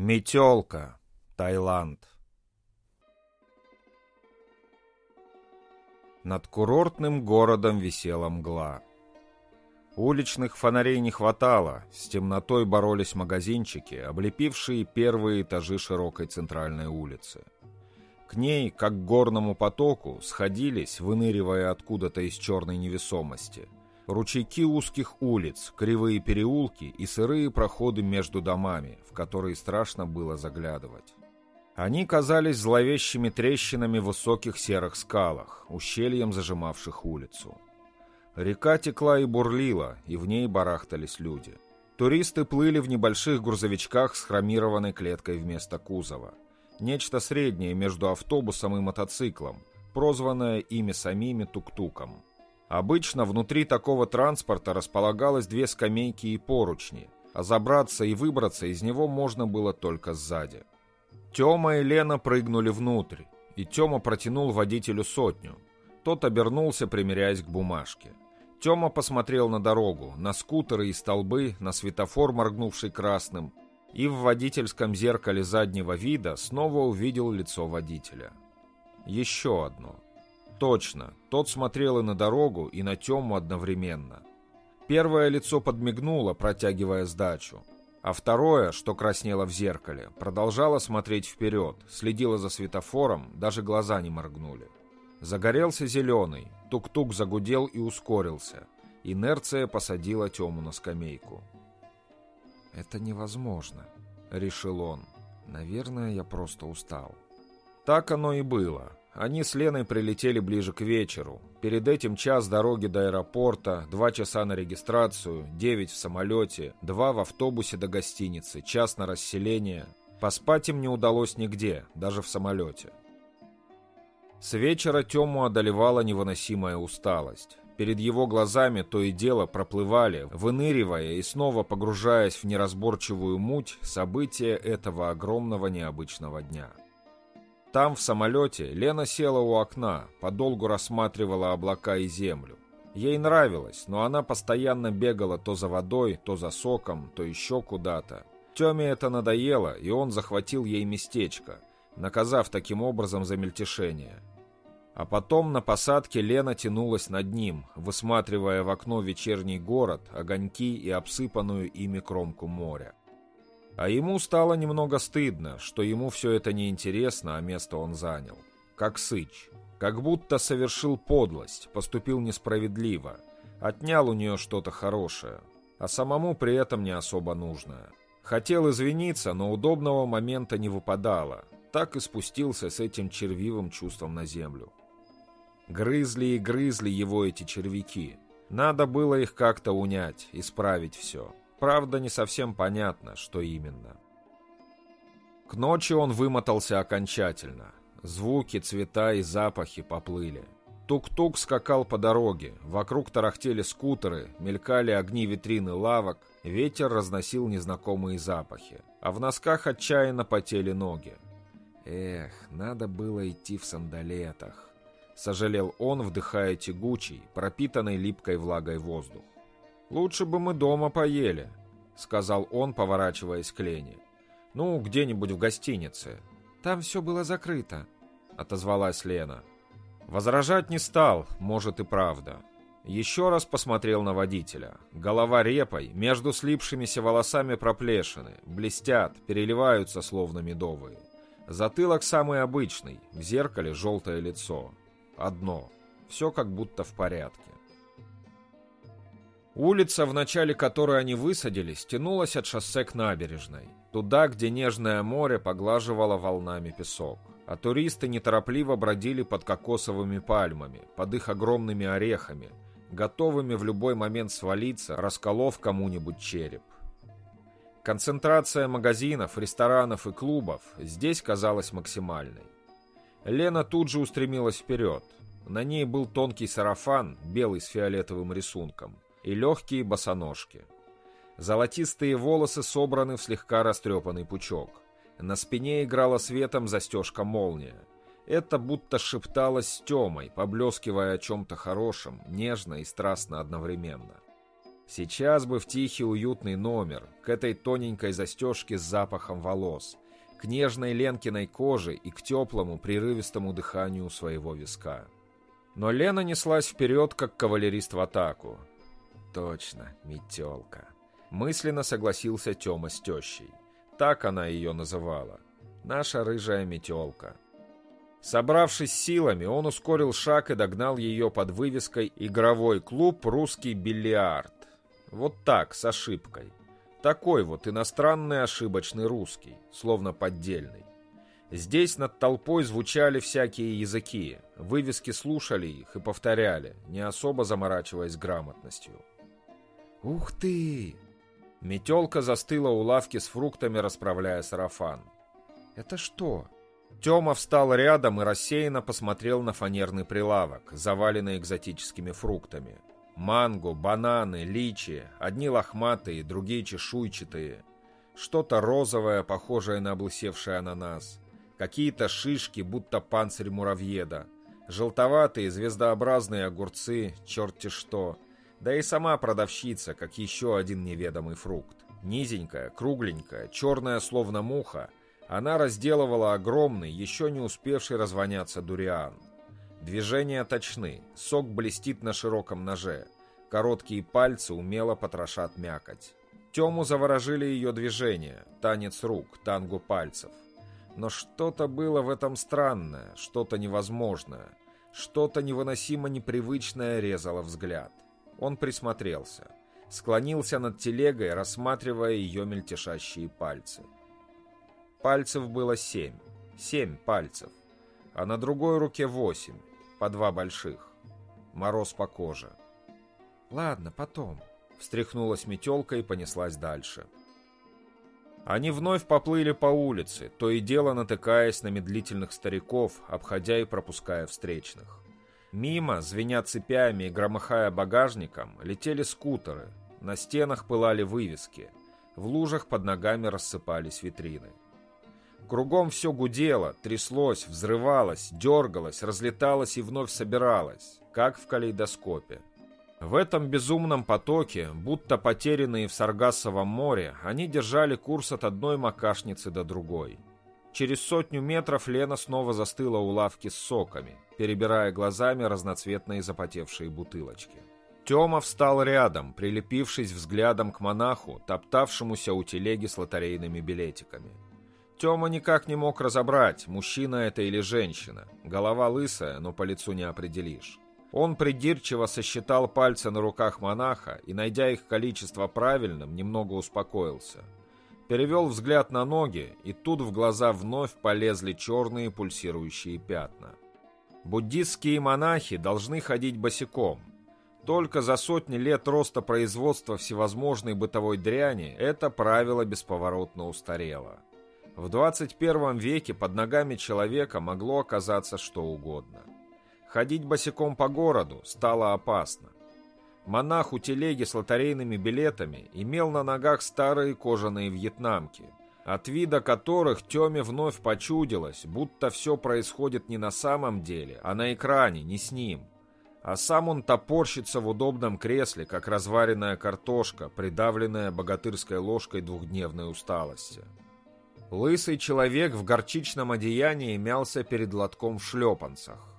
Метелка, Таиланд. Над курортным городом висела мгла. Уличных фонарей не хватало, с темнотой боролись магазинчики, облепившие первые этажи широкой центральной улицы. К ней, как к горному потоку, сходились, выныривая откуда-то из черной невесомости, ручейки узких улиц, кривые переулки и сырые проходы между домами, в которые страшно было заглядывать. Они казались зловещими трещинами в высоких серых скалах, ущельем зажимавших улицу. Река текла и бурлила, и в ней барахтались люди. Туристы плыли в небольших грузовичках с хромированной клеткой вместо кузова. Нечто среднее между автобусом и мотоциклом, прозванное ими самими тук-туком. Обычно внутри такого транспорта располагалось две скамейки и поручни, а забраться и выбраться из него можно было только сзади. Тёма и Лена прыгнули внутрь, и Тёма протянул водителю сотню. Тот обернулся, примиряясь к бумажке. Тёма посмотрел на дорогу, на скутеры и столбы, на светофор, моргнувший красным, и в водительском зеркале заднего вида снова увидел лицо водителя. Еще одно — Точно, тот смотрел и на дорогу, и на Тему одновременно. Первое лицо подмигнуло, протягивая сдачу, а второе, что краснело в зеркале, продолжало смотреть вперед, следило за светофором, даже глаза не моргнули. Загорелся зеленый, тук-тук загудел и ускорился. Инерция посадила Тему на скамейку. «Это невозможно», — решил он. «Наверное, я просто устал». Так оно и было. Они с Леной прилетели ближе к вечеру. Перед этим час дороги до аэропорта, два часа на регистрацию, девять в самолете, два в автобусе до гостиницы, час на расселение. Поспать им не удалось нигде, даже в самолете. С вечера Тему одолевала невыносимая усталость. Перед его глазами то и дело проплывали, выныривая и снова погружаясь в неразборчивую муть события этого огромного необычного дня. Там, в самолете, Лена села у окна, подолгу рассматривала облака и землю. Ей нравилось, но она постоянно бегала то за водой, то за соком, то еще куда-то. Теме это надоело, и он захватил ей местечко, наказав таким образом за мельтешение. А потом на посадке Лена тянулась над ним, высматривая в окно вечерний город, огоньки и обсыпанную ими кромку моря. А ему стало немного стыдно, что ему все это неинтересно, а место он занял. Как сыч. Как будто совершил подлость, поступил несправедливо. Отнял у нее что-то хорошее, а самому при этом не особо нужное. Хотел извиниться, но удобного момента не выпадало. Так и спустился с этим червивым чувством на землю. Грызли и грызли его эти червяки. Надо было их как-то унять, исправить все. Правда, не совсем понятно, что именно. К ночи он вымотался окончательно. Звуки, цвета и запахи поплыли. Тук-тук скакал по дороге, вокруг тарахтели скутеры, мелькали огни витрины лавок, ветер разносил незнакомые запахи, а в носках отчаянно потели ноги. Эх, надо было идти в сандалетах. Сожалел он, вдыхая тягучий, пропитанный липкой влагой воздух. «Лучше бы мы дома поели», — сказал он, поворачиваясь к Лене. «Ну, где-нибудь в гостинице». «Там все было закрыто», — отозвалась Лена. Возражать не стал, может и правда. Еще раз посмотрел на водителя. Голова репой, между слипшимися волосами проплешины, блестят, переливаются, словно медовые. Затылок самый обычный, в зеркале желтое лицо. Одно. Все как будто в порядке. Улица, в начале которой они высадились, тянулась от шоссе к набережной, туда, где нежное море поглаживало волнами песок. А туристы неторопливо бродили под кокосовыми пальмами, под их огромными орехами, готовыми в любой момент свалиться, расколов кому-нибудь череп. Концентрация магазинов, ресторанов и клубов здесь казалась максимальной. Лена тут же устремилась вперед. На ней был тонкий сарафан, белый с фиолетовым рисунком – и легкие босоножки. Золотистые волосы собраны в слегка растрепанный пучок. На спине играла светом застежка молния. Это будто шепталось с Темой, поблескивая о чем-то хорошем, нежно и страстно одновременно. Сейчас бы в тихий уютный номер, к этой тоненькой застежке с запахом волос, к нежной Ленкиной коже и к теплому прерывистому дыханию своего виска. Но Лена неслась вперед, как кавалерист в атаку. Точно, метелка. Мысленно согласился Тёма с тещей. Так она ее называла. Наша рыжая метелка. Собравшись силами, он ускорил шаг и догнал ее под вывеской «Игровой клуб «Русский бильярд». Вот так, с ошибкой. Такой вот иностранный ошибочный русский, словно поддельный. Здесь над толпой звучали всякие языки, вывески слушали их и повторяли, не особо заморачиваясь грамотностью. «Ух ты!» Метелка застыла у лавки с фруктами, расправляя сарафан. «Это что?» Тёма встал рядом и рассеянно посмотрел на фанерный прилавок, заваленный экзотическими фруктами. Манго, бананы, личи, одни лохматые, другие чешуйчатые. Что-то розовое, похожее на облысевший ананас. Какие-то шишки, будто панцирь муравьеда. Желтоватые, звездообразные огурцы, черти что. Да и сама продавщица, как еще один неведомый фрукт. Низенькая, кругленькая, черная, словно муха, она разделывала огромный, еще не успевший развоняться дуриан. Движения точны, сок блестит на широком ноже. Короткие пальцы умело потрошат мякоть. Тему заворожили ее движения, танец рук, танго пальцев. Но что-то было в этом странное, что-то невозможное, что-то невыносимо непривычное резало взгляд. Он присмотрелся, склонился над телегой, рассматривая ее мельтешащие пальцы. Пальцев было семь, семь пальцев, а на другой руке восемь, по два больших. Мороз по коже. «Ладно, потом», — встряхнулась метелка и понеслась дальше. Они вновь поплыли по улице, то и дело натыкаясь на медлительных стариков, обходя и пропуская встречных. Мимо, звеня цепями и громыхая багажником, летели скутеры, на стенах пылали вывески, в лужах под ногами рассыпались витрины. Кругом все гудело, тряслось, взрывалось, дергалось, разлеталось и вновь собиралось, как в калейдоскопе. В этом безумном потоке, будто потерянные в Саргассовом море, они держали курс от одной макашницы до другой. Через сотню метров Лена снова застыла у лавки с соками, перебирая глазами разноцветные запотевшие бутылочки. Тёма встал рядом, прилепившись взглядом к монаху, топтавшемуся у телеги с лотерейными билетиками. Тёма никак не мог разобрать, мужчина это или женщина. Голова лысая, но по лицу не определишь. Он придирчиво сосчитал пальцы на руках монаха и, найдя их количество правильным, немного успокоился. Перевел взгляд на ноги, и тут в глаза вновь полезли черные пульсирующие пятна. Буддистские монахи должны ходить босиком. Только за сотни лет роста производства всевозможной бытовой дряни это правило бесповоротно устарело. В 21 веке под ногами человека могло оказаться что угодно. Ходить босиком по городу стало опасно. Монах у телеги с лотерейными билетами имел на ногах старые кожаные вьетнамки, от вида которых Теме вновь почудилось, будто все происходит не на самом деле, а на экране, не с ним. А сам он топорщится в удобном кресле, как разваренная картошка, придавленная богатырской ложкой двухдневной усталости. Лысый человек в горчичном одеянии мялся перед лотком в шлепанцах.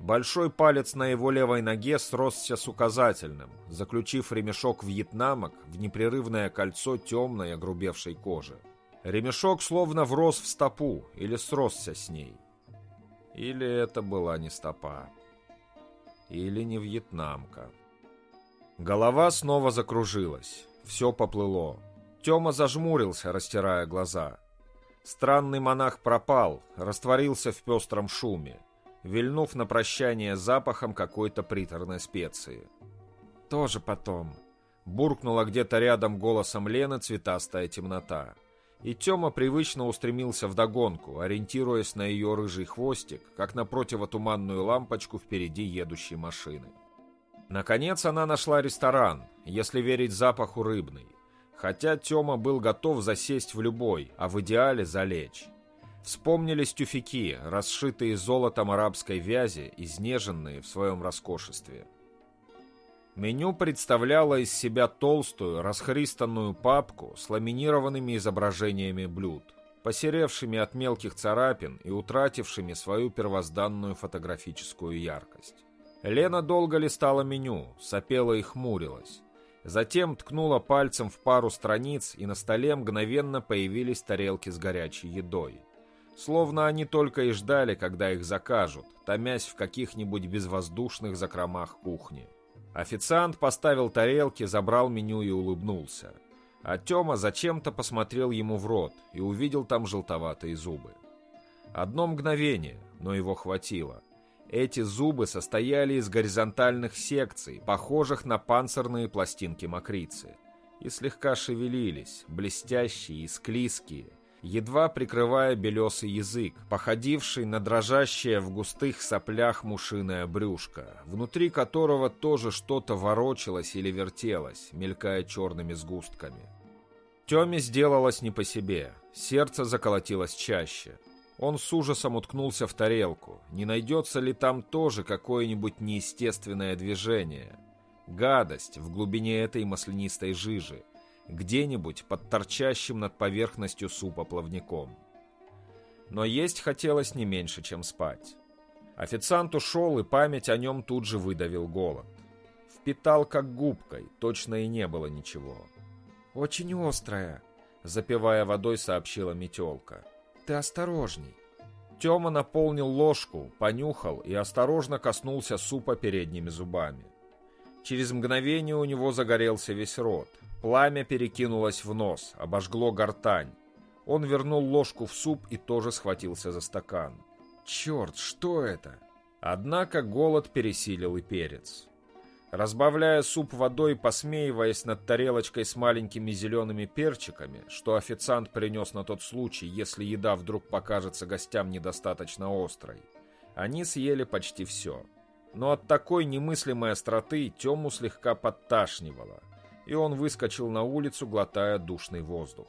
Большой палец на его левой ноге сросся с указательным, заключив ремешок вьетнамок в непрерывное кольцо темной огрубевшей кожи. Ремешок словно врос в стопу или сросся с ней. Или это была не стопа. Или не вьетнамка. Голова снова закружилась. Все поплыло. Тёма зажмурился, растирая глаза. Странный монах пропал, растворился в пестром шуме, вильнув на прощание запахом какой-то приторной специи. «Тоже потом», — буркнула где-то рядом голосом Лены цветастая темнота. И Тёма привычно устремился вдогонку, ориентируясь на ее рыжий хвостик, как на противотуманную лампочку впереди едущей машины. Наконец она нашла ресторан, если верить запаху рыбный. Хотя Тёма был готов засесть в любой, а в идеале залечь. Вспомнились тюфяки, расшитые золотом арабской вязи, изнеженные в своем роскошестве. Меню представляло из себя толстую, расхристанную папку с ламинированными изображениями блюд, посеревшими от мелких царапин и утратившими свою первозданную фотографическую яркость. Лена долго листала меню, сопела и хмурилась. Затем ткнула пальцем в пару страниц, и на столе мгновенно появились тарелки с горячей едой. Словно они только и ждали, когда их закажут, томясь в каких-нибудь безвоздушных закромах кухни. Официант поставил тарелки, забрал меню и улыбнулся. А Тёма зачем-то посмотрел ему в рот и увидел там желтоватые зубы. Одно мгновение, но его хватило. Эти зубы состояли из горизонтальных секций, похожих на панцирные пластинки мокрицы, и слегка шевелились, блестящие и склизкие, едва прикрывая белесый язык, походивший на дрожащее в густых соплях мушиное брюшко, внутри которого тоже что-то ворочалось или вертелось, мелькая черными сгустками. Теме сделалось не по себе, сердце заколотилось чаще. Он с ужасом уткнулся в тарелку, не найдется ли там тоже какое-нибудь неестественное движение. Гадость в глубине этой маслянистой жижи, где-нибудь под торчащим над поверхностью супа плавником. Но есть хотелось не меньше, чем спать. Официант ушел, и память о нем тут же выдавил голод. Впитал как губкой, точно и не было ничего. «Очень острая», — запивая водой, сообщила метелка. «Ты осторожней». Тёма наполнил ложку, понюхал и осторожно коснулся супа передними зубами. Через мгновение у него загорелся весь рот, Пламя перекинулось в нос, обожгло гортань. Он вернул ложку в суп и тоже схватился за стакан. Черт, что это? Однако голод пересилил и перец. Разбавляя суп водой, посмеиваясь над тарелочкой с маленькими зелеными перчиками, что официант принес на тот случай, если еда вдруг покажется гостям недостаточно острой, они съели почти все. Но от такой немыслимой остроты Тему слегка подташнивало и он выскочил на улицу, глотая душный воздух.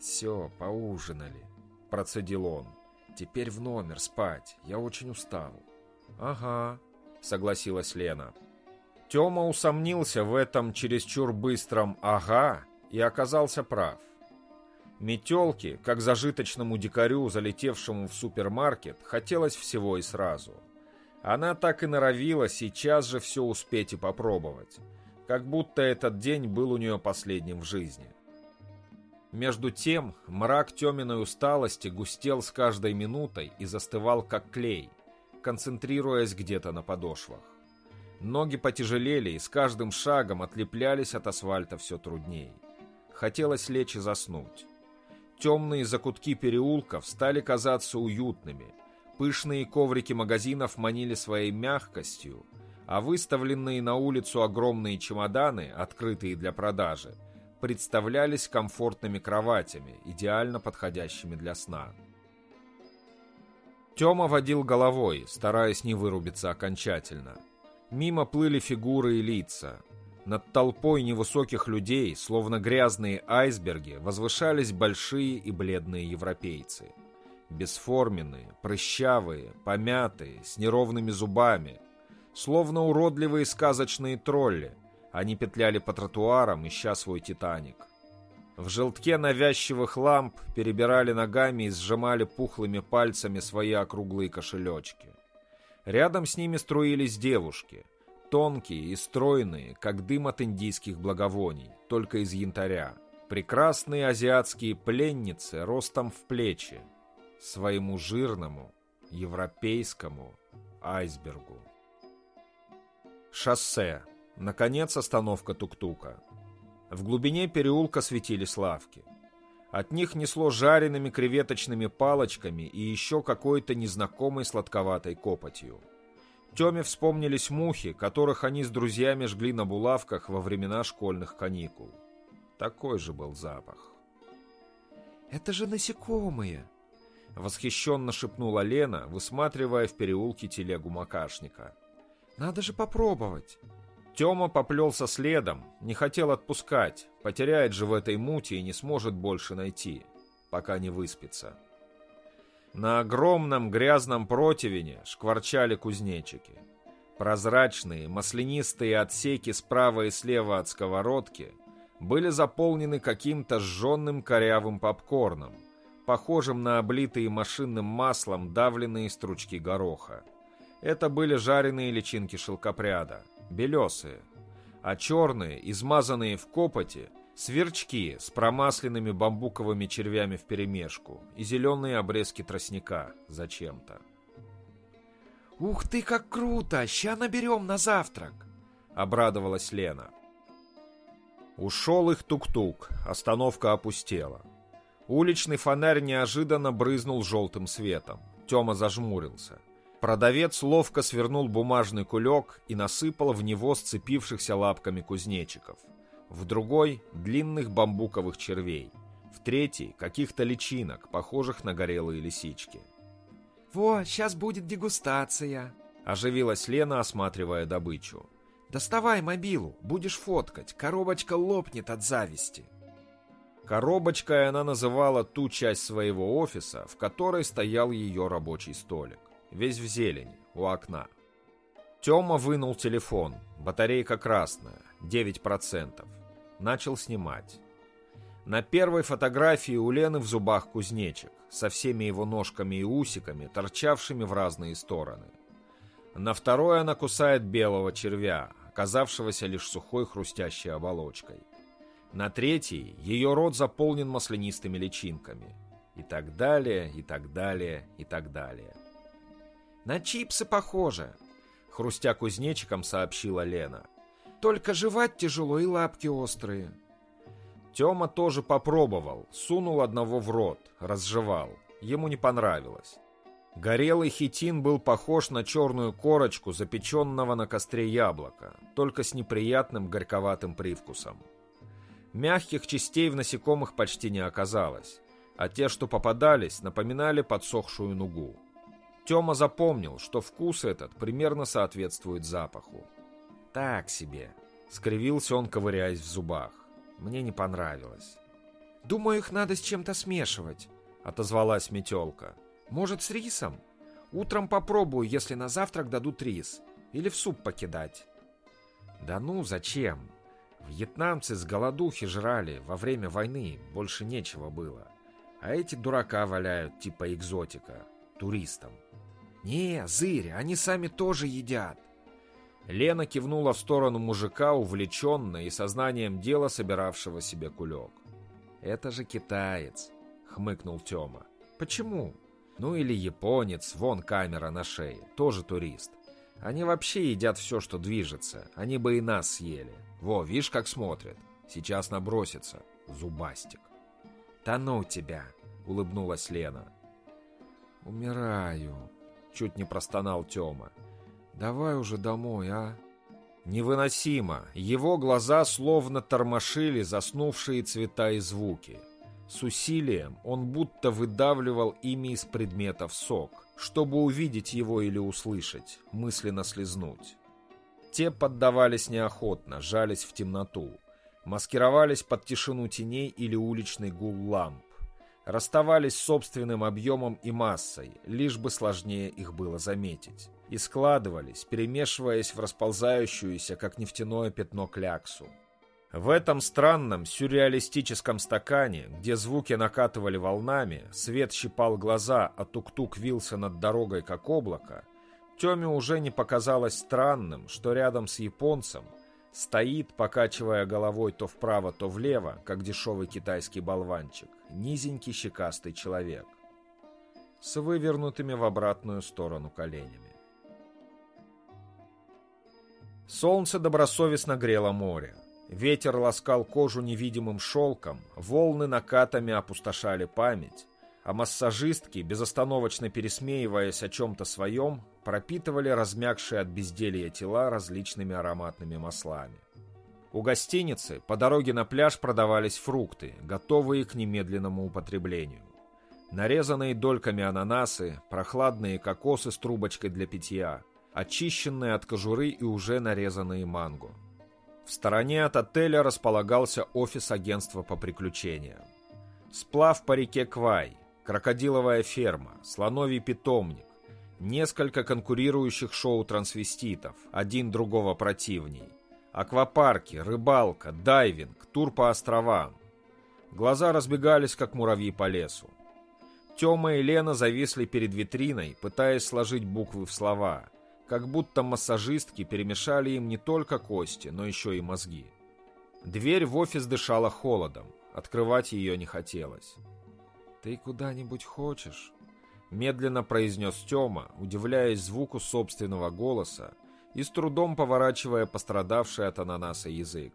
«Все, поужинали», — процедил он. «Теперь в номер спать, я очень устал». «Ага», — согласилась Лена. Тёма усомнился в этом чересчур быстром «ага» и оказался прав. Метелке, как зажиточному дикарю, залетевшему в супермаркет, хотелось всего и сразу. Она так и норовила сейчас же все успеть и попробовать как будто этот день был у нее последним в жизни. Между тем, мрак теменной усталости густел с каждой минутой и застывал как клей, концентрируясь где-то на подошвах. Ноги потяжелели и с каждым шагом отлеплялись от асфальта все трудней. Хотелось лечь и заснуть. Темные закутки переулков стали казаться уютными. Пышные коврики магазинов манили своей мягкостью, а выставленные на улицу огромные чемоданы, открытые для продажи, представлялись комфортными кроватями, идеально подходящими для сна. Тёма водил головой, стараясь не вырубиться окончательно. Мимо плыли фигуры и лица. Над толпой невысоких людей, словно грязные айсберги, возвышались большие и бледные европейцы. Бесформенные, прыщавые, помятые, с неровными зубами – словно уродливые сказочные тролли. Они петляли по тротуарам, ища свой «Титаник». В желтке навязчивых ламп перебирали ногами и сжимали пухлыми пальцами свои округлые кошелечки. Рядом с ними струились девушки, тонкие и стройные, как дым от индийских благовоний, только из янтаря. Прекрасные азиатские пленницы ростом в плечи, своему жирному, европейскому айсбергу. Шоссе. Наконец остановка тук-тука. В глубине переулка светились лавки. От них несло жареными креветочными палочками и еще какой-то незнакомой сладковатой копотью. Теме вспомнились мухи, которых они с друзьями жгли на булавках во времена школьных каникул. Такой же был запах. «Это же насекомые!» Восхищенно шепнула Лена, высматривая в переулке телегу макашника. Надо же попробовать. Тёма поплелся следом, не хотел отпускать, потеряет же в этой муте и не сможет больше найти, пока не выспится. На огромном грязном противне шкварчали кузнечики. Прозрачные, маслянистые отсеки справа и слева от сковородки были заполнены каким-то сжженным корявым попкорном, похожим на облитые машинным маслом давленные стручки гороха. Это были жареные личинки шелкопряда, белесые, а черные, измазанные в копоти, сверчки с промасленными бамбуковыми червями вперемешку и зеленые обрезки тростника зачем-то. «Ух ты, как круто! Ща наберем на завтрак!» — обрадовалась Лена. Ушел их тук-тук, остановка опустела. Уличный фонарь неожиданно брызнул желтым светом. Тёма зажмурился. Продавец ловко свернул бумажный кулек и насыпал в него сцепившихся лапками кузнечиков. В другой — длинных бамбуковых червей. В третий — каких-то личинок, похожих на горелые лисички. «Во, сейчас будет дегустация!» — оживилась Лена, осматривая добычу. «Доставай мобилу, будешь фоткать, коробочка лопнет от зависти!» Коробочкой она называла ту часть своего офиса, в которой стоял ее рабочий столик. Весь в зелени, у окна. Тёма вынул телефон, батарейка красная, 9%. Начал снимать. На первой фотографии у Лены в зубах кузнечик, со всеми его ножками и усиками, торчавшими в разные стороны. На второй она кусает белого червя, оказавшегося лишь сухой хрустящей оболочкой. На третьей ее рот заполнен маслянистыми личинками. И так далее, и так далее, и так далее. «На чипсы похоже», — хрустя кузнечиком сообщила Лена. «Только жевать тяжело и лапки острые». Тёма тоже попробовал, сунул одного в рот, разжевал. Ему не понравилось. Горелый хитин был похож на черную корочку запеченного на костре яблока, только с неприятным горьковатым привкусом. Мягких частей в насекомых почти не оказалось, а те, что попадались, напоминали подсохшую нугу. Тёма запомнил, что вкус этот примерно соответствует запаху. «Так себе», — скривился он, ковыряясь в зубах. Мне не понравилось. «Думаю, их надо с чем-то смешивать», — отозвалась метелка. «Может, с рисом? Утром попробую, если на завтрак дадут рис. Или в суп покидать». «Да ну, зачем? Вьетнамцы с голодухи жрали, во время войны больше нечего было. А эти дурака валяют, типа экзотика, туристам». «Не, зырь, они сами тоже едят. Лена кивнула в сторону мужика, увлеченно и сознанием дела собиравшего себе кулек. «Это же китаец», — хмыкнул Тёма. «Почему? Ну или японец, вон камера на шее, тоже турист. Они вообще едят все, что движется, они бы и нас съели. Во, видишь, как смотрят. Сейчас набросится. Зубастик». «Да ну тебя!» — улыбнулась Лена. «Умираю», — чуть не простонал Тёма. Давай уже домой, а?» Невыносимо. Его глаза словно тормошили заснувшие цвета и звуки. С усилием он будто выдавливал ими из предметов сок, чтобы увидеть его или услышать, мысленно слезнуть. Те поддавались неохотно, жались в темноту, маскировались под тишину теней или уличный гул ламп, расставались с собственным объемом и массой, лишь бы сложнее их было заметить и складывались, перемешиваясь в расползающуюся, как нефтяное пятно, кляксу. В этом странном сюрреалистическом стакане, где звуки накатывали волнами, свет щипал глаза, а тук-тук вился над дорогой, как облако, Теме уже не показалось странным, что рядом с японцем стоит, покачивая головой то вправо, то влево, как дешевый китайский болванчик, низенький щекастый человек с вывернутыми в обратную сторону коленями. Солнце добросовестно грело море. Ветер ласкал кожу невидимым шелком, волны накатами опустошали память, а массажистки, безостановочно пересмеиваясь о чем-то своем, пропитывали размягшие от безделья тела различными ароматными маслами. У гостиницы по дороге на пляж продавались фрукты, готовые к немедленному употреблению. Нарезанные дольками ананасы, прохладные кокосы с трубочкой для питья, очищенные от кожуры и уже нарезанные манго. В стороне от отеля располагался офис агентства по приключениям. Сплав по реке Квай, крокодиловая ферма, слоновий питомник, Несколько конкурирующих шоу-трансвеститов, один другого противней. Аквапарки, рыбалка, дайвинг, тур по островам. Глаза разбегались, как муравьи по лесу. Тёма и Лена зависли перед витриной, пытаясь сложить буквы в слова, как будто массажистки перемешали им не только кости, но еще и мозги. Дверь в офис дышала холодом, открывать ее не хотелось. «Ты куда-нибудь хочешь?» Медленно произнес Тёма, удивляясь звуку собственного голоса и с трудом поворачивая пострадавший от ананаса язык.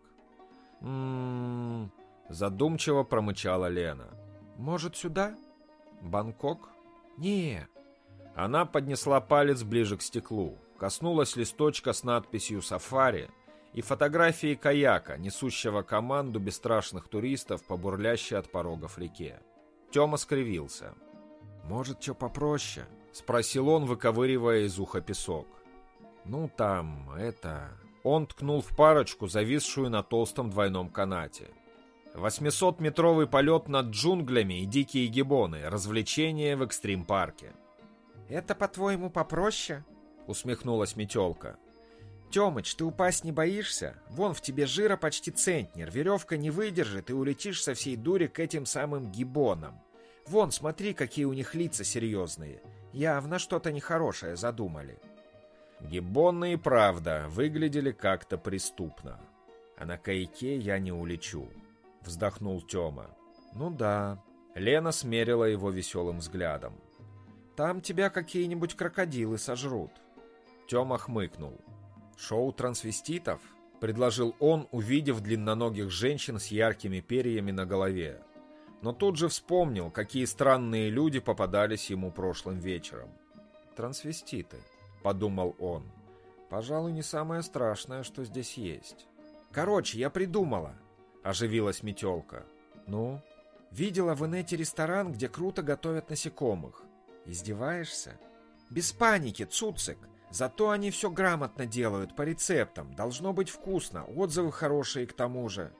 «М-м-м...» задумчиво промычала Лена. «Может, сюда?» Бангкок? Не. Она поднесла палец ближе к стеклу, коснулась листочка с надписью «Сафари» и фотографии каяка, несущего команду бесстрашных туристов по бурлящей от порогов реке. Тёма скривился. «Может, что попроще?» — спросил он, выковыривая из уха песок. «Ну, там, это...» Он ткнул в парочку, зависшую на толстом двойном канате. 800-метровый полет над джунглями и дикие гибоны. Развлечение в экстрим-парке. «Это, по-твоему, попроще?» — усмехнулась Метелка. «Темыч, ты упасть не боишься? Вон в тебе жира почти центнер, веревка не выдержит, и улетишь со всей дури к этим самым гибонам. Вон, смотри, какие у них лица серьезные. Явно что-то нехорошее задумали». Гиббоны и правда выглядели как-то преступно. А на каяке я не улечу вздохнул Тёма. Ну да. Лена смерила его веселым взглядом. Там тебя какие-нибудь крокодилы сожрут. Тёма хмыкнул. Шоу трансвеститов? Предложил он, увидев длинноногих женщин с яркими перьями на голове. Но тут же вспомнил, какие странные люди попадались ему прошлым вечером. «Трансвеститы», — подумал он. «Пожалуй, не самое страшное, что здесь есть». «Короче, я придумала», оживилась метелка. «Ну?» «Видела в инете ресторан, где круто готовят насекомых. Издеваешься?» «Без паники, цуцик. Зато они все грамотно делают, по рецептам. Должно быть вкусно, отзывы хорошие к тому же».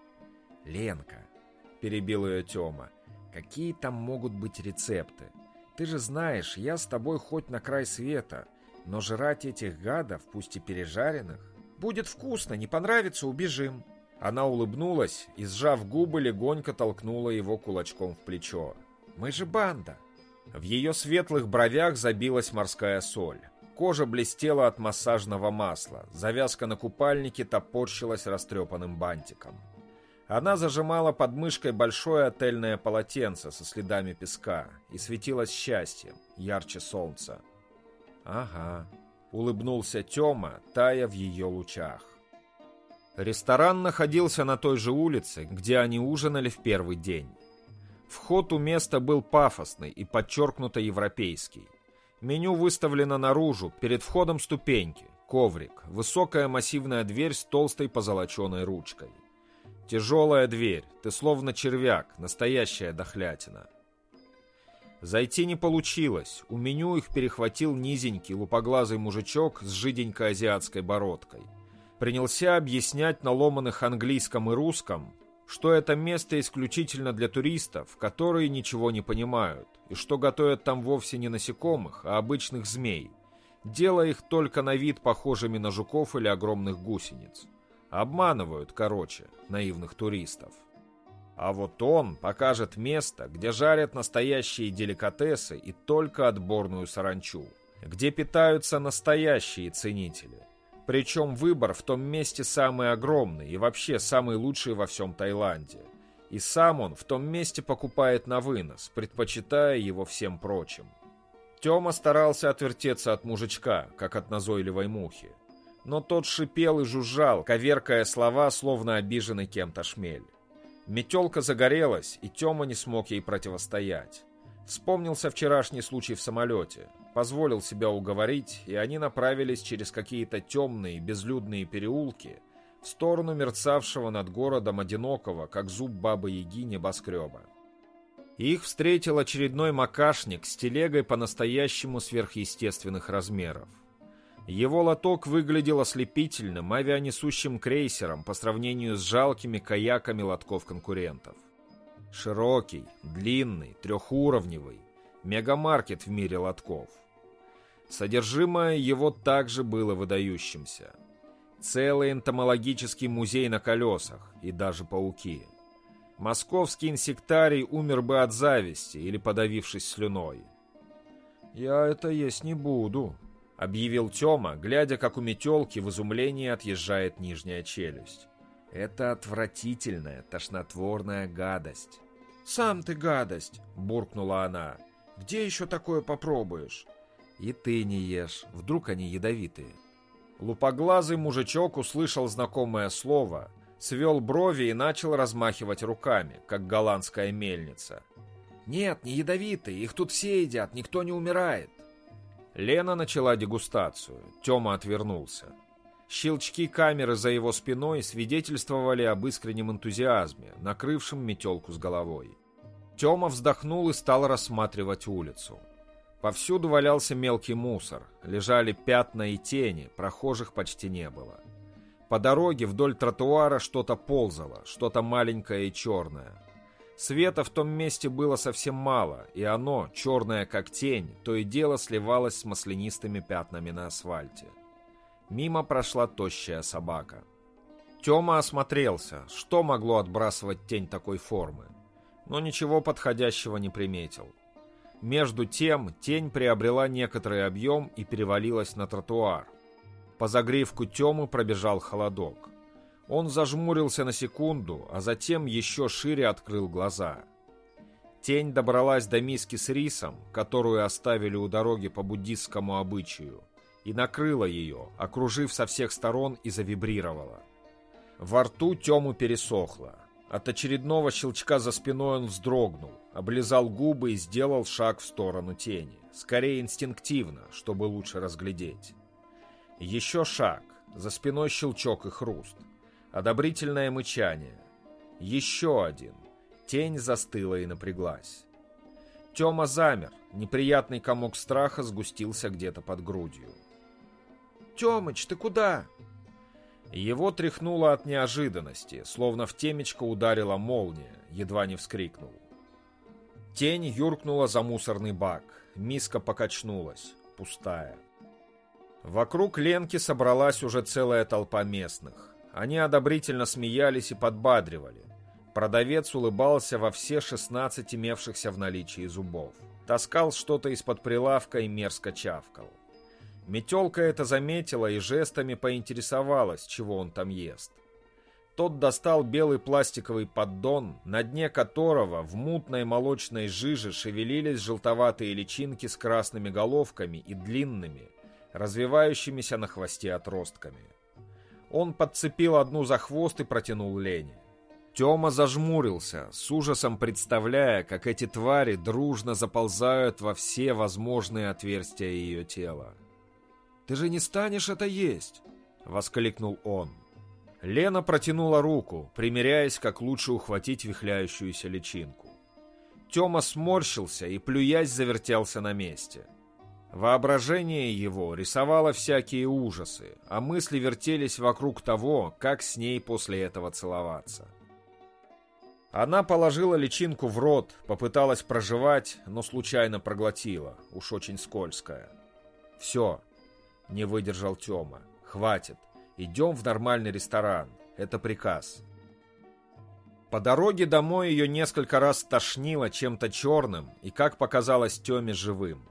«Ленка», — перебил ее Тёма, — «какие там могут быть рецепты? Ты же знаешь, я с тобой хоть на край света, но жрать этих гадов, пусть и пережаренных...» «Будет вкусно, не понравится, убежим», она улыбнулась и, сжав губы, легонько толкнула его кулачком в плечо. «Мы же банда!» В ее светлых бровях забилась морская соль. Кожа блестела от массажного масла, завязка на купальнике топорщилась растрепанным бантиком. Она зажимала под мышкой большое отельное полотенце со следами песка и светилась счастьем, ярче солнца. «Ага», — улыбнулся Тёма, тая в ее лучах. Ресторан находился на той же улице, где они ужинали в первый день. Вход у места был пафосный и подчеркнуто европейский. Меню выставлено наружу, перед входом ступеньки, коврик, высокая массивная дверь с толстой позолоченной ручкой. Тяжелая дверь, ты словно червяк, настоящая дохлятина. Зайти не получилось, у меню их перехватил низенький лупоглазый мужичок с жиденькой азиатской бородкой принялся объяснять на ломаных английском и русском, что это место исключительно для туристов, которые ничего не понимают, и что готовят там вовсе не насекомых, а обычных змей, делая их только на вид похожими на жуков или огромных гусениц. Обманывают, короче, наивных туристов. А вот он покажет место, где жарят настоящие деликатесы и только отборную саранчу, где питаются настоящие ценители – причем выбор в том месте самый огромный и вообще самый лучший во всем Таиланде. И сам он в том месте покупает на вынос, предпочитая его всем прочим. Тёма старался отвертеться от мужичка, как от назойливой мухи. Но тот шипел и жужжал, коверкая слова, словно обиженный кем-то шмель. Метелка загорелась, и Тёма не смог ей противостоять. Вспомнился вчерашний случай в самолете позволил себя уговорить, и они направились через какие-то темные, безлюдные переулки в сторону мерцавшего над городом одинокого, как зуб бабы-яги небоскреба. Их встретил очередной макашник с телегой по-настоящему сверхъестественных размеров. Его лоток выглядел ослепительным авианесущим крейсером по сравнению с жалкими каяками лотков конкурентов. Широкий, длинный, трехуровневый, мегамаркет в мире лотков – Содержимое его также было выдающимся. Целый энтомологический музей на колесах и даже пауки. Московский инсектарий умер бы от зависти или подавившись слюной. «Я это есть не буду», — объявил Тёма, глядя, как у метелки в изумлении отъезжает нижняя челюсть. «Это отвратительная, тошнотворная гадость». «Сам ты гадость!» — буркнула она. «Где еще такое попробуешь?» «И ты не ешь. Вдруг они ядовитые?» Лупоглазый мужичок услышал знакомое слово, свел брови и начал размахивать руками, как голландская мельница. «Нет, не ядовитые, их тут все едят, никто не умирает». Лена начала дегустацию, Тёма отвернулся. Щелчки камеры за его спиной свидетельствовали об искреннем энтузиазме, накрывшем метелку с головой. Тёма вздохнул и стал рассматривать улицу. Повсюду валялся мелкий мусор, лежали пятна и тени, прохожих почти не было. По дороге вдоль тротуара что-то ползало, что-то маленькое и черное. Света в том месте было совсем мало, и оно, черное как тень, то и дело сливалось с маслянистыми пятнами на асфальте. Мимо прошла тощая собака. Тёма осмотрелся, что могло отбрасывать тень такой формы, но ничего подходящего не приметил. Между тем тень приобрела некоторый объем и перевалилась на тротуар. По загривку Тёмы пробежал холодок. Он зажмурился на секунду, а затем еще шире открыл глаза. Тень добралась до миски с рисом, которую оставили у дороги по буддистскому обычаю, и накрыла ее, окружив со всех сторон и завибрировала. Во рту Тему пересохло. От очередного щелчка за спиной он вздрогнул, облизал губы и сделал шаг в сторону тени, скорее инстинктивно, чтобы лучше разглядеть. Еще шаг, за спиной щелчок и хруст, одобрительное мычание. Еще один. Тень застыла и напряглась. Тёма замер, неприятный комок страха сгустился где-то под грудью. «Тёмыч, ты куда?» Его тряхнуло от неожиданности, словно в темечко ударила молния, едва не вскрикнул. Тень юркнула за мусорный бак, миска покачнулась, пустая. Вокруг Ленки собралась уже целая толпа местных. Они одобрительно смеялись и подбадривали. Продавец улыбался во все шестнадцать имевшихся в наличии зубов. Таскал что-то из-под прилавка и мерзко чавкал. Метелка это заметила и жестами поинтересовалась, чего он там ест. Тот достал белый пластиковый поддон, на дне которого в мутной молочной жиже шевелились желтоватые личинки с красными головками и длинными, развивающимися на хвосте отростками. Он подцепил одну за хвост и протянул Лене. Тёма зажмурился, с ужасом представляя, как эти твари дружно заползают во все возможные отверстия ее тела. Ты же не станешь это есть!» — воскликнул он. Лена протянула руку, примеряясь, как лучше ухватить вихляющуюся личинку. Тёма сморщился и, плюясь, завертелся на месте. Воображение его рисовало всякие ужасы, а мысли вертелись вокруг того, как с ней после этого целоваться. Она положила личинку в рот, попыталась проживать, но случайно проглотила, уж очень скользкая. Все, не выдержал Тёма. Хватит. Идем в нормальный ресторан. Это приказ. По дороге домой ее несколько раз тошнило чем-то черным и, как показалось Тёме, живым.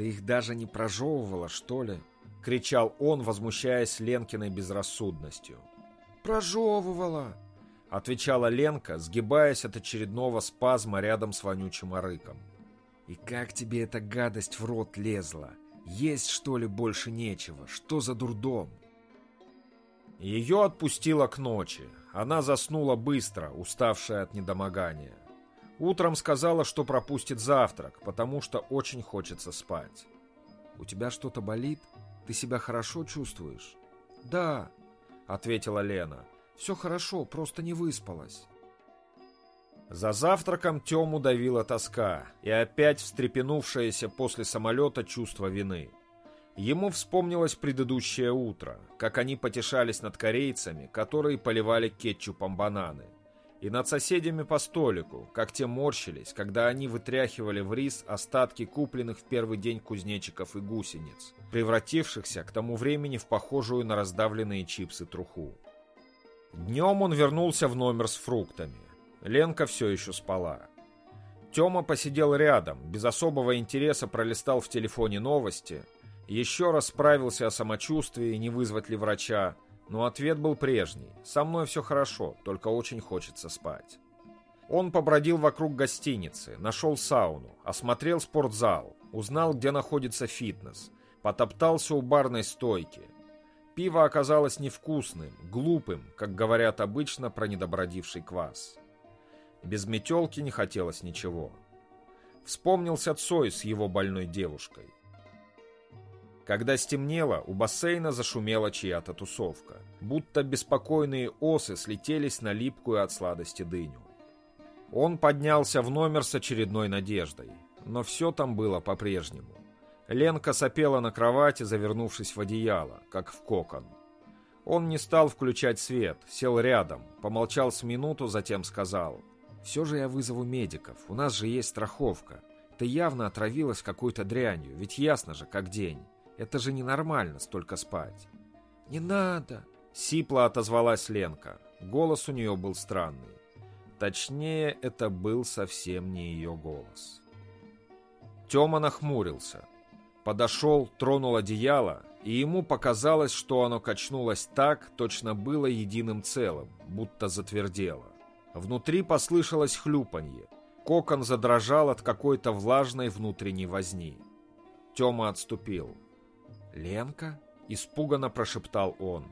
«Ты их даже не прожевывала, что ли?» — кричал он, возмущаясь Ленкиной безрассудностью. «Прожевывала!» — отвечала Ленка, сгибаясь от очередного спазма рядом с вонючим арыком. «И как тебе эта гадость в рот лезла? Есть, что ли, больше нечего? Что за дурдом? Ее отпустило к ночи. Она заснула быстро, уставшая от недомогания. Утром сказала, что пропустит завтрак, потому что очень хочется спать. «У тебя что-то болит? Ты себя хорошо чувствуешь?» «Да», — ответила Лена. «Все хорошо, просто не выспалась». За завтраком Тему давила тоска и опять встрепенувшееся после самолета чувство вины. Ему вспомнилось предыдущее утро, как они потешались над корейцами, которые поливали кетчупом бананы. И над соседями по столику, как те морщились, когда они вытряхивали в рис остатки купленных в первый день кузнечиков и гусениц, превратившихся к тому времени в похожую на раздавленные чипсы труху. Днем он вернулся в номер с фруктами. Ленка все еще спала. Тёма посидел рядом, без особого интереса пролистал в телефоне новости, еще раз справился о самочувствии, не вызвать ли врача, но ответ был прежний. «Со мной все хорошо, только очень хочется спать». Он побродил вокруг гостиницы, нашел сауну, осмотрел спортзал, узнал, где находится фитнес, потоптался у барной стойки. Пиво оказалось невкусным, глупым, как говорят обычно про недобродивший квас. Без метелки не хотелось ничего. Вспомнился Цой с его больной девушкой. Когда стемнело, у бассейна зашумела чья-то тусовка. Будто беспокойные осы слетелись на липкую от сладости дыню. Он поднялся в номер с очередной надеждой. Но все там было по-прежнему. Ленка сопела на кровати, завернувшись в одеяло, как в кокон. Он не стал включать свет, сел рядом, помолчал с минуту, затем сказал. «Все же я вызову медиков, у нас же есть страховка. Ты явно отравилась какой-то дрянью, ведь ясно же, как день. Это же ненормально столько спать. Не надо. Сипло отозвалась Ленка. Голос у нее был странный. Точнее, это был совсем не ее голос. Тёма нахмурился. Подошел, тронул одеяло, и ему показалось, что оно качнулось так, точно было единым целым, будто затвердело. Внутри послышалось хлюпанье. Кокон задрожал от какой-то влажной внутренней возни. Тёма отступил. «Ленка?» — испуганно прошептал он.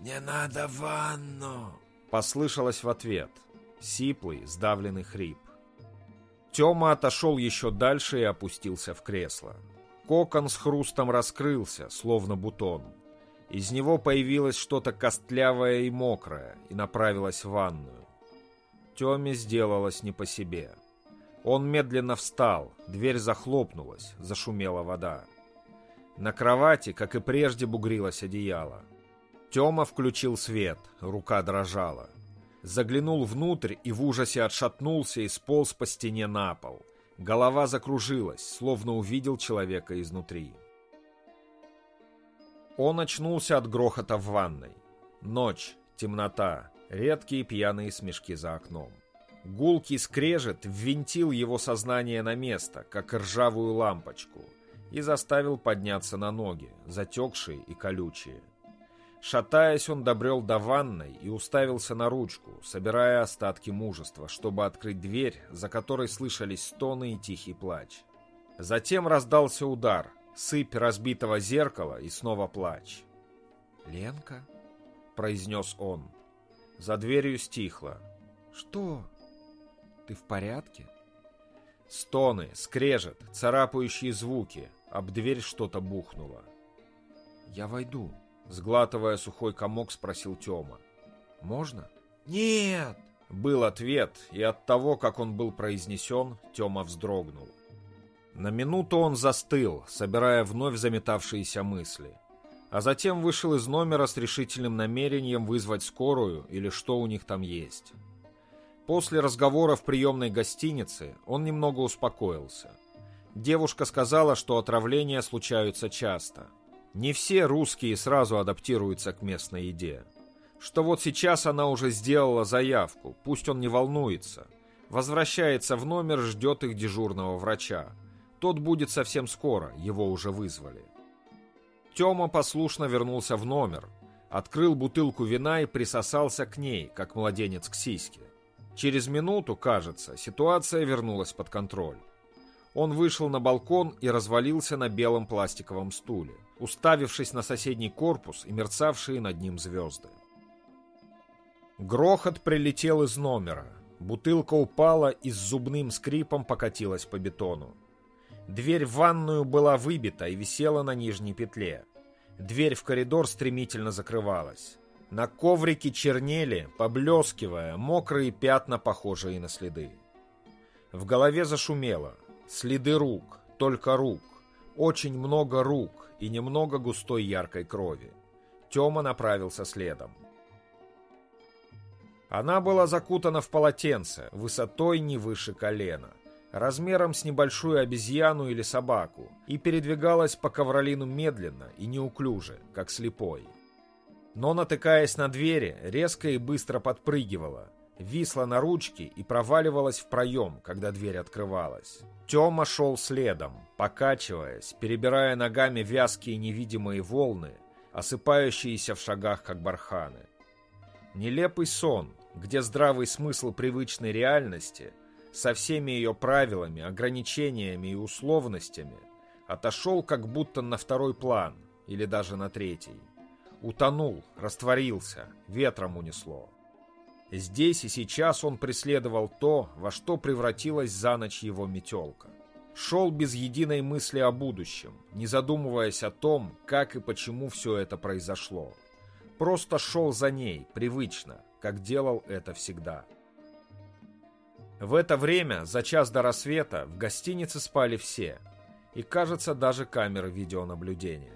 «Не надо ванну!» — послышалось в ответ. Сиплый, сдавленный хрип. Тёма отошел еще дальше и опустился в кресло. Кокон с хрустом раскрылся, словно бутон. Из него появилось что-то костлявое и мокрое и направилось в ванную. Тёме сделалось не по себе. Он медленно встал, дверь захлопнулась, зашумела вода. На кровати, как и прежде, бугрилось одеяло. Тёма включил свет, рука дрожала. Заглянул внутрь и в ужасе отшатнулся и сполз по стене на пол. Голова закружилась, словно увидел человека изнутри. Он очнулся от грохота в ванной. Ночь, темнота, редкие пьяные смешки за окном. Гулкий скрежет ввинтил его сознание на место, как ржавую лампочку — и заставил подняться на ноги, затекшие и колючие. Шатаясь, он добрел до ванной и уставился на ручку, собирая остатки мужества, чтобы открыть дверь, за которой слышались стоны и тихий плач. Затем раздался удар, сыпь разбитого зеркала и снова плач. «Ленка?» — произнес он. За дверью стихло. «Что? Ты в порядке?» Стоны, скрежет, царапающие звуки, об дверь что-то бухнуло. «Я войду», — сглатывая сухой комок, спросил Тёма. «Можно?» «Нет!» — был ответ, и от того, как он был произнесен, Тёма вздрогнул. На минуту он застыл, собирая вновь заметавшиеся мысли. А затем вышел из номера с решительным намерением вызвать скорую или что у них там есть. После разговора в приемной гостинице он немного успокоился — Девушка сказала, что отравления случаются часто. Не все русские сразу адаптируются к местной еде. Что вот сейчас она уже сделала заявку, пусть он не волнуется. Возвращается в номер, ждет их дежурного врача. Тот будет совсем скоро, его уже вызвали. Тёма послушно вернулся в номер, открыл бутылку вина и присосался к ней, как младенец к сиське. Через минуту, кажется, ситуация вернулась под контроль. Он вышел на балкон и развалился на белом пластиковом стуле, уставившись на соседний корпус и мерцавшие над ним звезды. Грохот прилетел из номера. Бутылка упала и с зубным скрипом покатилась по бетону. Дверь в ванную была выбита и висела на нижней петле. Дверь в коридор стремительно закрывалась. На коврике чернели, поблескивая, мокрые пятна, похожие на следы. В голове зашумело. Следы рук, только рук. Очень много рук и немного густой яркой крови. Тёма направился следом. Она была закутана в полотенце, высотой не выше колена, размером с небольшую обезьяну или собаку, и передвигалась по ковролину медленно и неуклюже, как слепой. Но, натыкаясь на двери, резко и быстро подпрыгивала, висла на ручке и проваливалась в проем, когда дверь открывалась. Тёма шел следом, покачиваясь, перебирая ногами вязкие невидимые волны, осыпающиеся в шагах, как барханы. Нелепый сон, где здравый смысл привычной реальности со всеми ее правилами, ограничениями и условностями отошел как будто на второй план или даже на третий. Утонул, растворился, ветром унесло. Здесь и сейчас он преследовал то, во что превратилась за ночь его метелка. Шел без единой мысли о будущем, не задумываясь о том, как и почему все это произошло. Просто шел за ней, привычно, как делал это всегда. В это время, за час до рассвета, в гостинице спали все, и, кажется, даже камеры видеонаблюдения.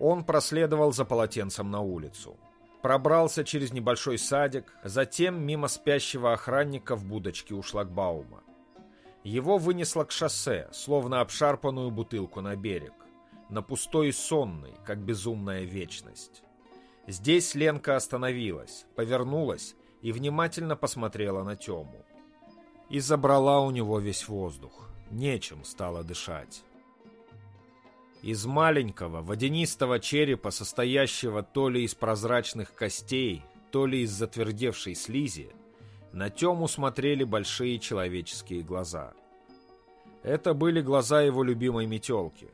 Он проследовал за полотенцем на улицу пробрался через небольшой садик, затем мимо спящего охранника в будочке у шлагбаума. Его вынесло к шоссе, словно обшарпанную бутылку на берег, на пустой и сонный, как безумная вечность. Здесь Ленка остановилась, повернулась и внимательно посмотрела на Тему. И забрала у него весь воздух. Нечем стало дышать. Из маленького водянистого черепа, состоящего то ли из прозрачных костей, то ли из затвердевшей слизи, на Тему смотрели большие человеческие глаза. Это были глаза его любимой метелки,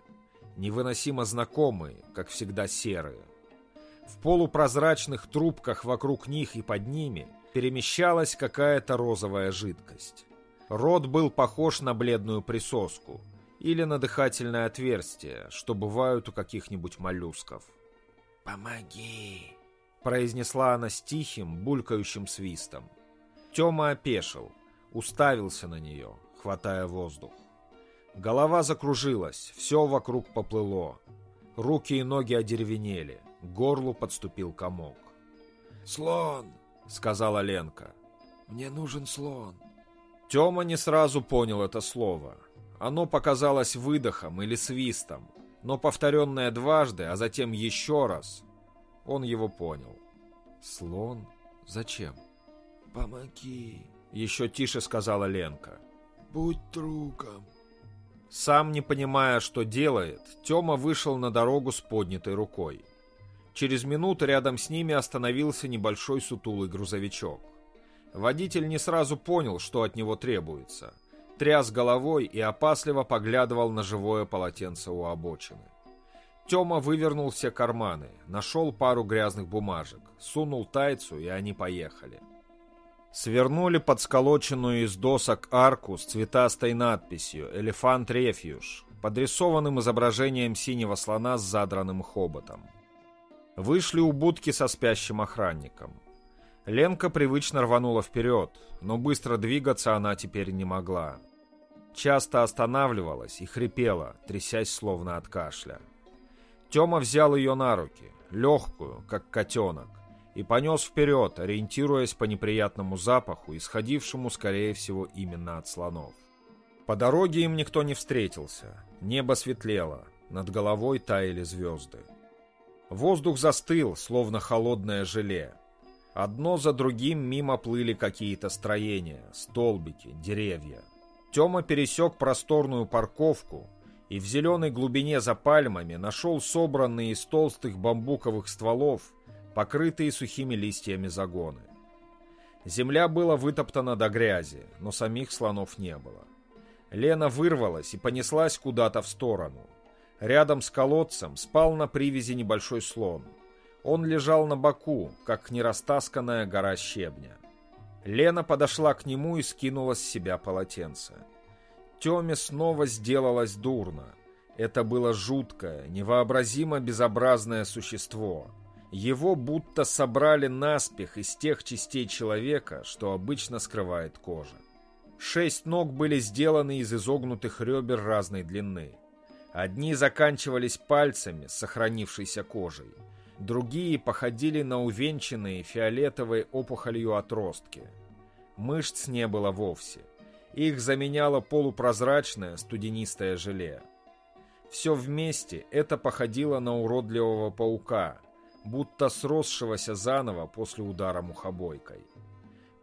невыносимо знакомые, как всегда серые. В полупрозрачных трубках вокруг них и под ними перемещалась какая-то розовая жидкость. Рот был похож на бледную присоску, или на дыхательное отверстие, что бывают у каких-нибудь моллюсков. «Помоги!» — произнесла она с тихим, булькающим свистом. Тёма опешил, уставился на нее, хватая воздух. Голова закружилась, все вокруг поплыло. Руки и ноги одеревенели, к горлу подступил комок. «Слон!» — сказала Ленка. «Мне нужен слон». Тёма не сразу понял это слово — оно показалось выдохом или свистом, но повторенное дважды, а затем еще раз, он его понял. Слон? Зачем? «Помоги!» — еще тише сказала Ленка. «Будь другом!» Сам не понимая, что делает, Тёма вышел на дорогу с поднятой рукой. Через минуту рядом с ними остановился небольшой сутулый грузовичок. Водитель не сразу понял, что от него требуется — тряс головой и опасливо поглядывал на живое полотенце у обочины. Тёма вывернул все карманы, нашел пару грязных бумажек, сунул тайцу, и они поехали. Свернули под сколоченную из досок арку с цветастой надписью «Элефант Рефьюж», подрисованным изображением синего слона с задранным хоботом. Вышли у будки со спящим охранником. Ленка привычно рванула вперед, но быстро двигаться она теперь не могла часто останавливалась и хрипела, трясясь словно от кашля. Тёма взял ее на руки, легкую, как котенок, и понес вперед, ориентируясь по неприятному запаху, исходившему, скорее всего, именно от слонов. По дороге им никто не встретился. Небо светлело, над головой таяли звезды. Воздух застыл, словно холодное желе. Одно за другим мимо плыли какие-то строения, столбики, деревья. Тёма пересек просторную парковку и в зеленой глубине за пальмами нашел собранные из толстых бамбуковых стволов, покрытые сухими листьями загоны. Земля была вытоптана до грязи, но самих слонов не было. Лена вырвалась и понеслась куда-то в сторону. Рядом с колодцем спал на привязи небольшой слон. Он лежал на боку, как нерастасканная гора щебня. Лена подошла к нему и скинула с себя полотенце. Теме снова сделалось дурно. Это было жуткое, невообразимо безобразное существо. Его будто собрали наспех из тех частей человека, что обычно скрывает кожа. Шесть ног были сделаны из изогнутых ребер разной длины. Одни заканчивались пальцами с сохранившейся кожей, Другие походили на увенчанные фиолетовой опухолью отростки. Мышц не было вовсе. Их заменяло полупрозрачное студенистое желе. Все вместе это походило на уродливого паука, будто сросшегося заново после удара мухобойкой.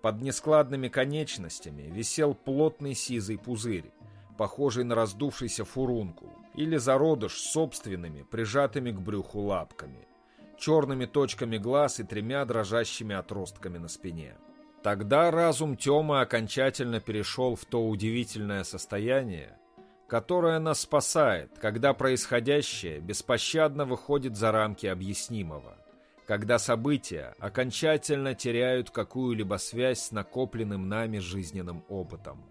Под нескладными конечностями висел плотный сизый пузырь, похожий на раздувшийся фурункул, или зародыш собственными, прижатыми к брюху лапками, черными точками глаз и тремя дрожащими отростками на спине. Тогда разум Тёмы окончательно перешел в то удивительное состояние, которое нас спасает, когда происходящее беспощадно выходит за рамки объяснимого, когда события окончательно теряют какую-либо связь с накопленным нами жизненным опытом.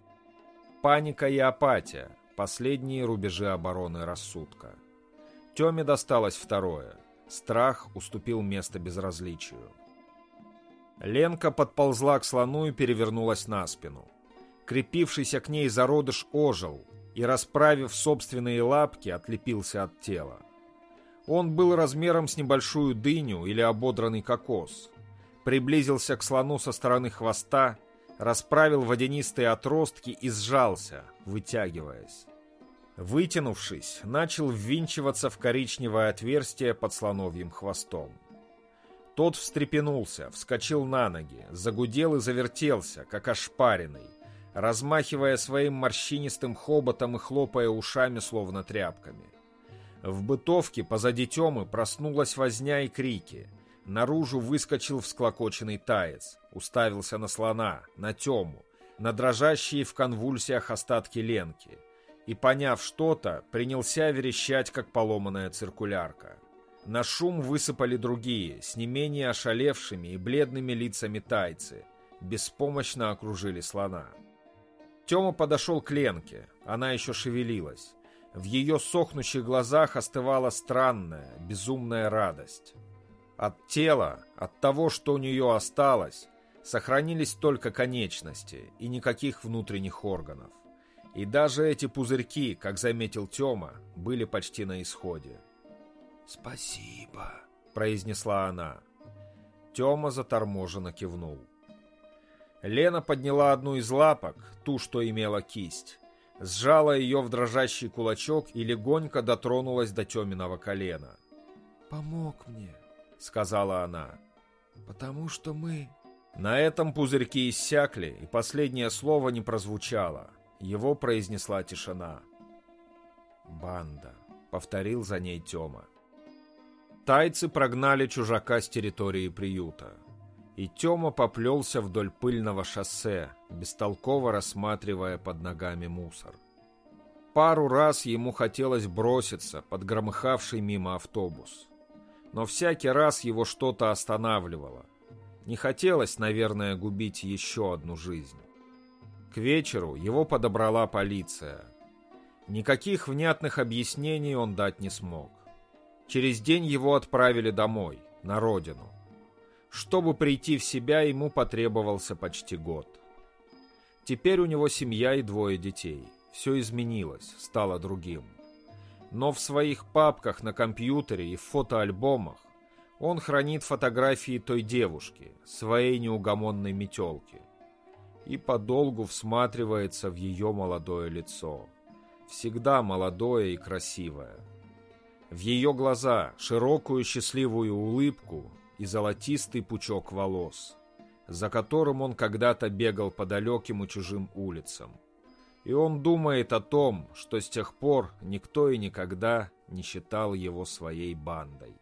Паника и апатия – последние рубежи обороны рассудка. Тёме досталось второе. Страх уступил место безразличию. Ленка подползла к слону и перевернулась на спину. Крепившийся к ней зародыш ожил и, расправив собственные лапки, отлепился от тела. Он был размером с небольшую дыню или ободранный кокос. Приблизился к слону со стороны хвоста, расправил водянистые отростки и сжался, вытягиваясь. Вытянувшись, начал ввинчиваться в коричневое отверстие под слоновьим хвостом. Тот встрепенулся, вскочил на ноги, загудел и завертелся, как ошпаренный, размахивая своим морщинистым хоботом и хлопая ушами, словно тряпками. В бытовке позади Темы проснулась возня и крики. Наружу выскочил всклокоченный таец, уставился на слона, на Тему, на дрожащие в конвульсиях остатки Ленки и, поняв что-то, принялся верещать, как поломанная циркулярка. На шум высыпали другие, с не менее ошалевшими и бледными лицами тайцы. Беспомощно окружили слона. Тёма подошел к Ленке. Она еще шевелилась. В ее сохнущих глазах остывала странная, безумная радость. От тела, от того, что у нее осталось, сохранились только конечности и никаких внутренних органов. И даже эти пузырьки, как заметил Тёма, были почти на исходе. «Спасибо», — произнесла она. Тёма заторможенно кивнул. Лена подняла одну из лапок, ту, что имела кисть, сжала ее в дрожащий кулачок и легонько дотронулась до Тёминого колена. «Помог мне», — сказала она. «Потому что мы...» На этом пузырьки иссякли, и последнее слово не прозвучало. Его произнесла тишина. «Банда», — повторил за ней Тёма. Тайцы прогнали чужака с территории приюта. И Тёма поплелся вдоль пыльного шоссе, бестолково рассматривая под ногами мусор. Пару раз ему хотелось броситься под громыхавший мимо автобус. Но всякий раз его что-то останавливало. Не хотелось, наверное, губить еще одну жизнь. К вечеру его подобрала полиция. Никаких внятных объяснений он дать не смог. Через день его отправили домой, на родину. Чтобы прийти в себя, ему потребовался почти год. Теперь у него семья и двое детей. Все изменилось, стало другим. Но в своих папках на компьютере и в фотоальбомах он хранит фотографии той девушки, своей неугомонной метелки, и подолгу всматривается в ее молодое лицо. Всегда молодое и красивое. В ее глаза широкую счастливую улыбку и золотистый пучок волос, за которым он когда-то бегал по далеким и чужим улицам. И он думает о том, что с тех пор никто и никогда не считал его своей бандой.